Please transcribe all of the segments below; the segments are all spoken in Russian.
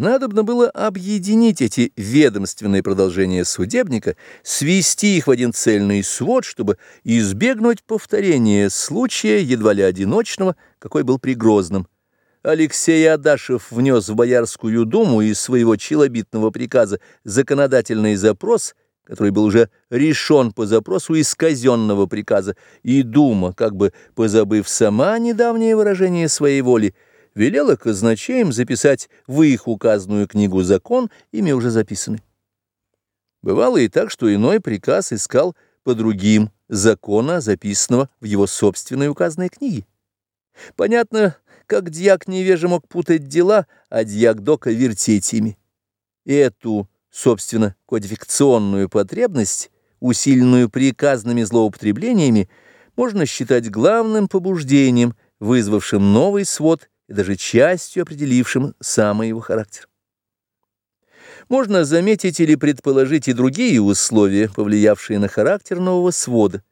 Надобно было объединить эти ведомственные продолжения судебника, свести их в один цельный свод, чтобы избегнуть повторения случая едва ли одиночного, какой был при Грозном. Алексей Адашев внес в Боярскую думу из своего челобитного приказа законодательный запрос, который был уже решен по запросу из казенного приказа, и дума, как бы позабыв сама недавнее выражение своей воли, велела казначеям записать в их указанную книгу закон, ими уже записанный. Бывало и так, что иной приказ искал по другим закона, записанного в его собственной указанной книге. Понятно, как дьяк невежа мог путать дела, а дьяк дока вертеть ими. Эту, собственно, кодификационную потребность, усиленную приказными злоупотреблениями, можно считать главным побуждением, вызвавшим новый свод и даже частью определившим самый его характер. Можно заметить или предположить и другие условия, повлиявшие на характер нового свода.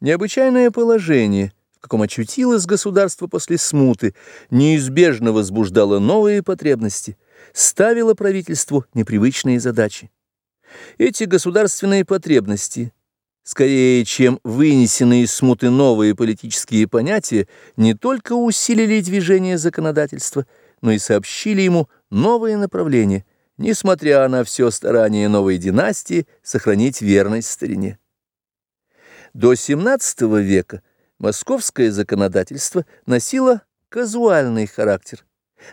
Необычайное положение, в каком очутилось государство после смуты, неизбежно возбуждало новые потребности, ставило правительству непривычные задачи. Эти государственные потребности – скорее, чем вынесенные из смуты новые политические понятия, не только усилили движение законодательства, но и сообщили ему новые направления, несмотря на все старание новой династии сохранить верность старине. До XVII века московское законодательство носило казуальный характер,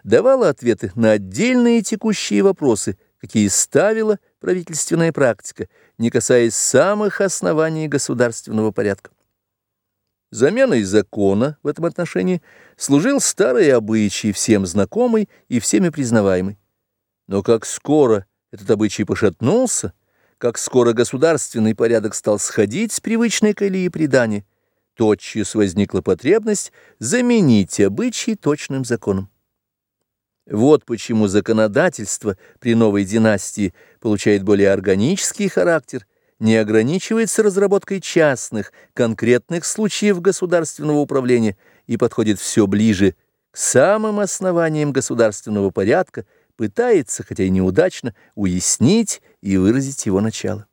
давало ответы на отдельные текущие вопросы, какие ставила правительственная практика, не касаясь самых оснований государственного порядка. Заменой закона в этом отношении служил старый обычай, всем знакомый и всеми признаваемый. Но как скоро этот обычай пошатнулся, как скоро государственный порядок стал сходить с привычной колеи предания, тотчас возникла потребность заменить обычай точным законом. Вот почему законодательство при новой династии получает более органический характер, не ограничивается разработкой частных, конкретных случаев государственного управления и подходит все ближе к самым основаниям государственного порядка, пытается, хотя и неудачно, уяснить и выразить его начало.